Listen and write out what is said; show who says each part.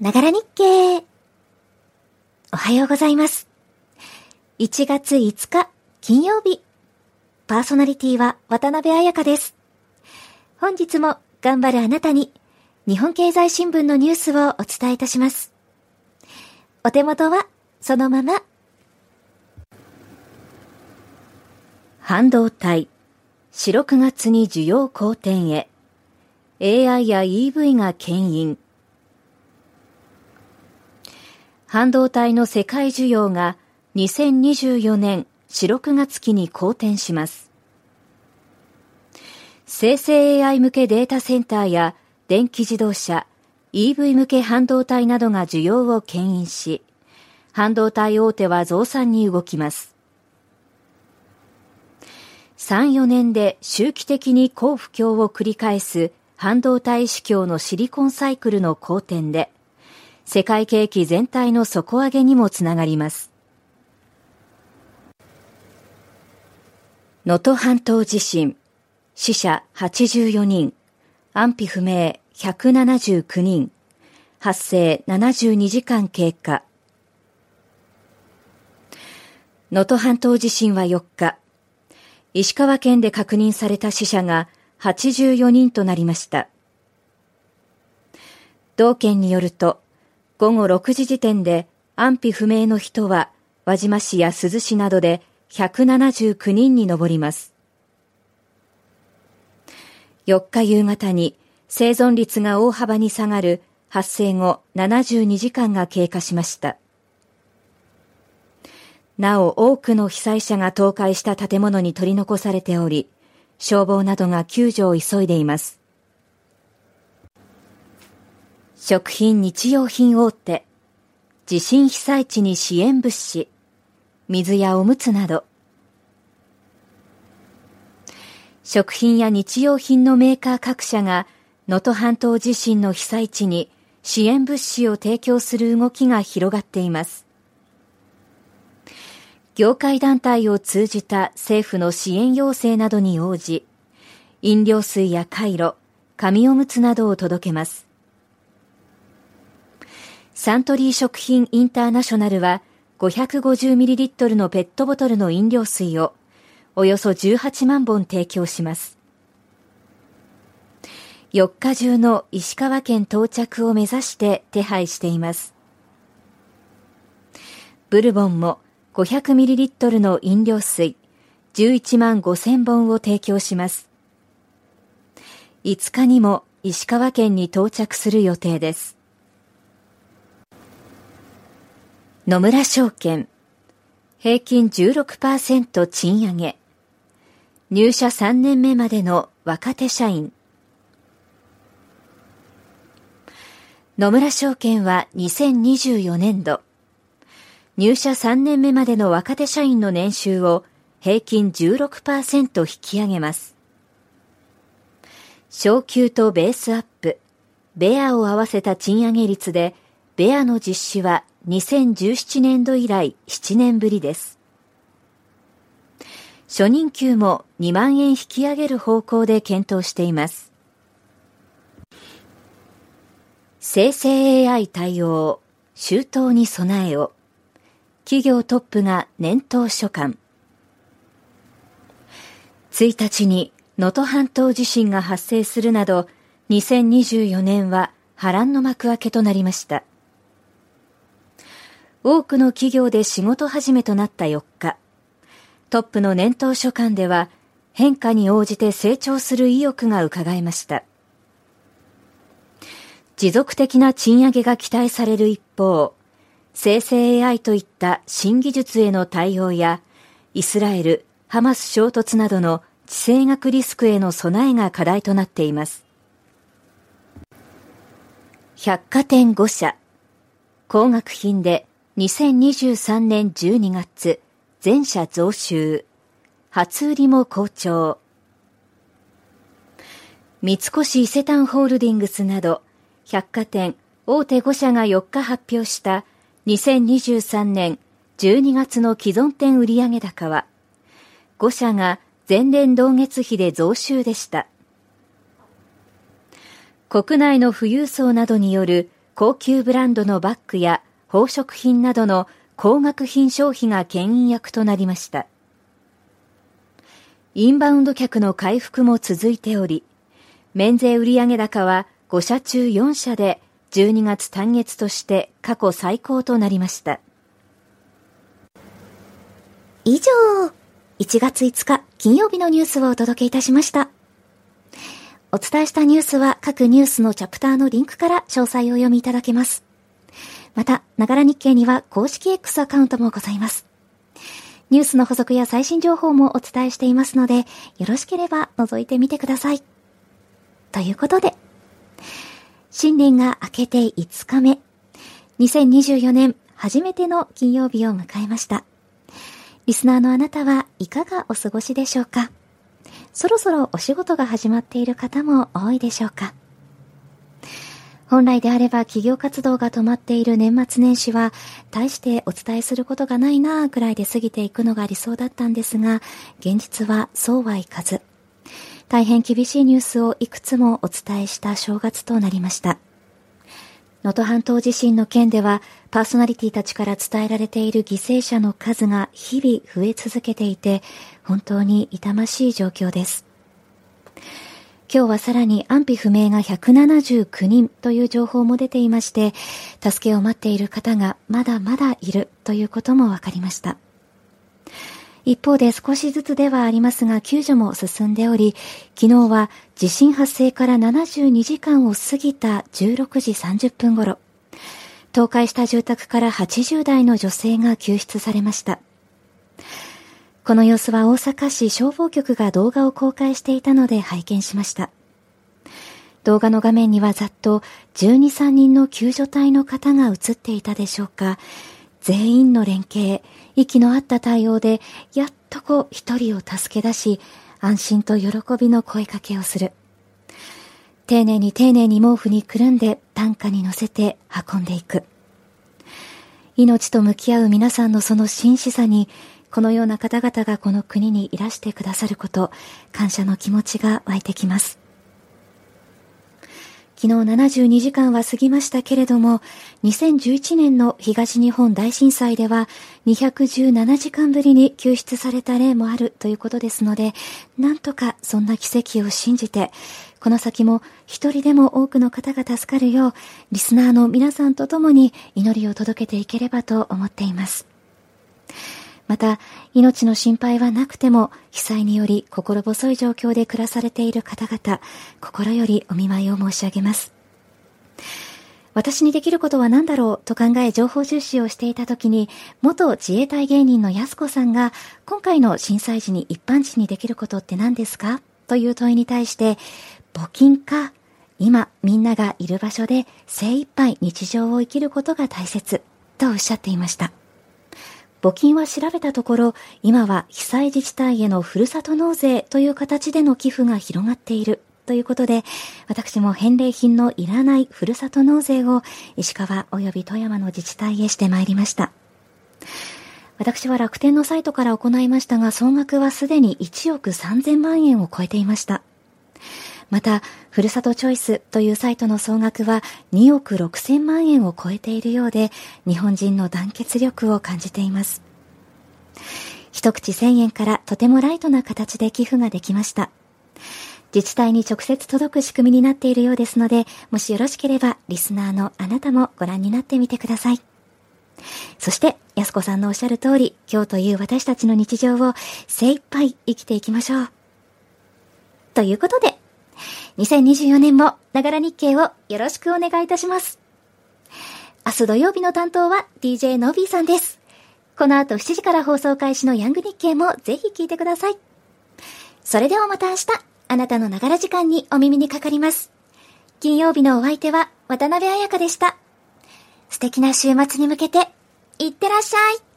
Speaker 1: ながら日経。おはようございます。1月5日、金曜日。パーソナリティは渡辺彩香です。本日も頑張るあなたに、日本経済新聞のニュースをお伝えいたします。お手元はそのまま。
Speaker 2: 半導体、4、6月に需要好転へ。AI や EV が牽引。半導体の世界需要が2024年4、6月期に好転します。生成 AI 向けデータセンターや電気自動車、EV 向け半導体などが需要を牽引し、半導体大手は増産に動きます。3、4年で周期的に高不況を繰り返す半導体市況のシリコンサイクルの好転で、世界景気全体の底上げにもつながります。能登半島地震、死者84人、安否不明179人、発生72時間経過。能登半島地震は4日、石川県で確認された死者が84人となりました。同県によると、午後6時時点で安否不明の人は輪島市や珠洲市などで179人に上ります。4日夕方に生存率が大幅に下がる発生後72時間が経過しました。なお多くの被災者が倒壊した建物に取り残されており、消防などが救助を急いでいます。食品日用品大手、地震被災地に支援物資、水やおむつなど、食品や日用品のメーカー各社が能登半島地震の被災地に支援物資を提供する動きが広がっています。業界団体を通じた政府の支援要請などに応じ、飲料水やカイロ、紙おむつなどを届けます。サントリー食品インターナショナルは 550ml のペットボトルの飲料水をおよそ18万本提供します。4日中の石川県到着を目指して手配しています。ブルボンも 500ml の飲料水11万5000本を提供します。5日にも石川県に到着する予定です。野村証券、平均16%賃上げ。入社3年目までの若手社員。野村証券は2024年度、入社3年目までの若手社員の年収を平均16%引き上げます。昇給とベースアップ、ベアを合わせた賃上げ率で、ベアの実施は2017年度以来7年ぶりです。初任給も2万円引き上げる方向で検討しています。生成 AI 対応、周到に備えを。企業トップが年頭書簡。1日に能登半島地震が発生するなど、2024年は波乱の幕開けとなりました。多くの企業で仕事始めとなった4日、トップの年頭書簡では変化に応じて成長する意欲が伺えました。持続的な賃上げが期待される一方、生成 AI といった新技術への対応や、イスラエル、ハマス衝突などの地政学リスクへの備えが課題となっています。百貨店5社、高額品で2023年12月、全社増収。初売りも好調。三越伊勢丹ホールディングスなど、百貨店大手5社が4日発表した2023年12月の既存店売上高は、5社が前年同月比で増収でした。国内の富裕層などによる高級ブランドのバッグや宝飾品などの高額品消費が牽引役となりました。インバウンド客の回復も続いており、免税売上高は5社中4社で12月単月として過去最高となりました。
Speaker 1: 以上、1月5日金曜日のニュースをお届けいたしました。お伝えしたニュースは各ニュースのチャプターのリンクから詳細を読みいただけます。また、ながら日経には公式 X アカウントもございます。ニュースの補足や最新情報もお伝えしていますので、よろしければ覗いてみてください。ということで、新年が明けて5日目、2024年初めての金曜日を迎えました。リスナーのあなたはいかがお過ごしでしょうか？そろそろお仕事が始まっている方も多いでしょうか？本来であれば企業活動が止まっている年末年始は、大してお伝えすることがないなぁくらいで過ぎていくのが理想だったんですが、現実はそうはいかず、大変厳しいニュースをいくつもお伝えした正月となりました。能登半島地震の件では、パーソナリティたちから伝えられている犠牲者の数が日々増え続けていて、本当に痛ましい状況です。今日はさらに安否不明が179人という情報も出ていまして、助けを待っている方がまだまだいるということも分かりました。一方で少しずつではありますが救助も進んでおり、昨日は地震発生から72時間を過ぎた16時30分頃、倒壊した住宅から80代の女性が救出されました。この様子は大阪市消防局が動画を公開していたので拝見しました。動画の画面にはざっと12、3人の救助隊の方が映っていたでしょうか。全員の連携、息の合った対応で、やっとこ一人を助け出し、安心と喜びの声かけをする。丁寧に丁寧に毛布にくるんで担架に乗せて運んでいく。命と向き合う皆さんのその真摯さにこのような方々がこの国にいらしてくださること、感謝の気持ちが湧いてきます。昨日72時間は過ぎましたけれども、2011年の東日本大震災では217時間ぶりに救出された例もあるということですので、なんとかそんな奇跡を信じて、この先も一人でも多くの方が助かるよう、リスナーの皆さんと共に祈りを届けていければと思っています。また、命の心配はなくても、被災により心細い状況で暮らされている方々、心よりお見舞いを申し上げます。私にできることは何だろうと考え情報収集をしていた時に、元自衛隊芸人の安子さんが、今回の震災時に一般人にできることって何ですか？という問いに対して、募金か、今みんながいる場所で精一杯日常を生きることが大切とおっしゃっていました。募金は調べたところ、今は被災自治体へのふるさと納税という形での寄付が広がっているということで、私も返礼品のいらないふるさと納税を石川及び富山の自治体へしてまいりました。私は楽天のサイトから行いましたが、総額はすでに1億3000万円を超えていました。また、ふるさとチョイスというサイトの総額は2億6000万円を超えているようで、日本人の団結力を感じています。一口1000円からとてもライトな形で寄付ができました。自治体に直接届く仕組みになっているようですので、もしよろしければリスナーのあなたもご覧になってみてください。そして、安子さんのおっしゃる通り、今日という私たちの日常を精一杯生きていきましょう。ということで、2024年も、ながら日経をよろしくお願いいたします。明日土曜日の担当は DJ のびーさんです。この後7時から放送開始のヤング日経もぜひ聞いてください。それではまた明日、あなたのながら時間にお耳にかかります。金曜日のお相手は渡辺彩香でした。素敵な週末に向けて、いってらっしゃい。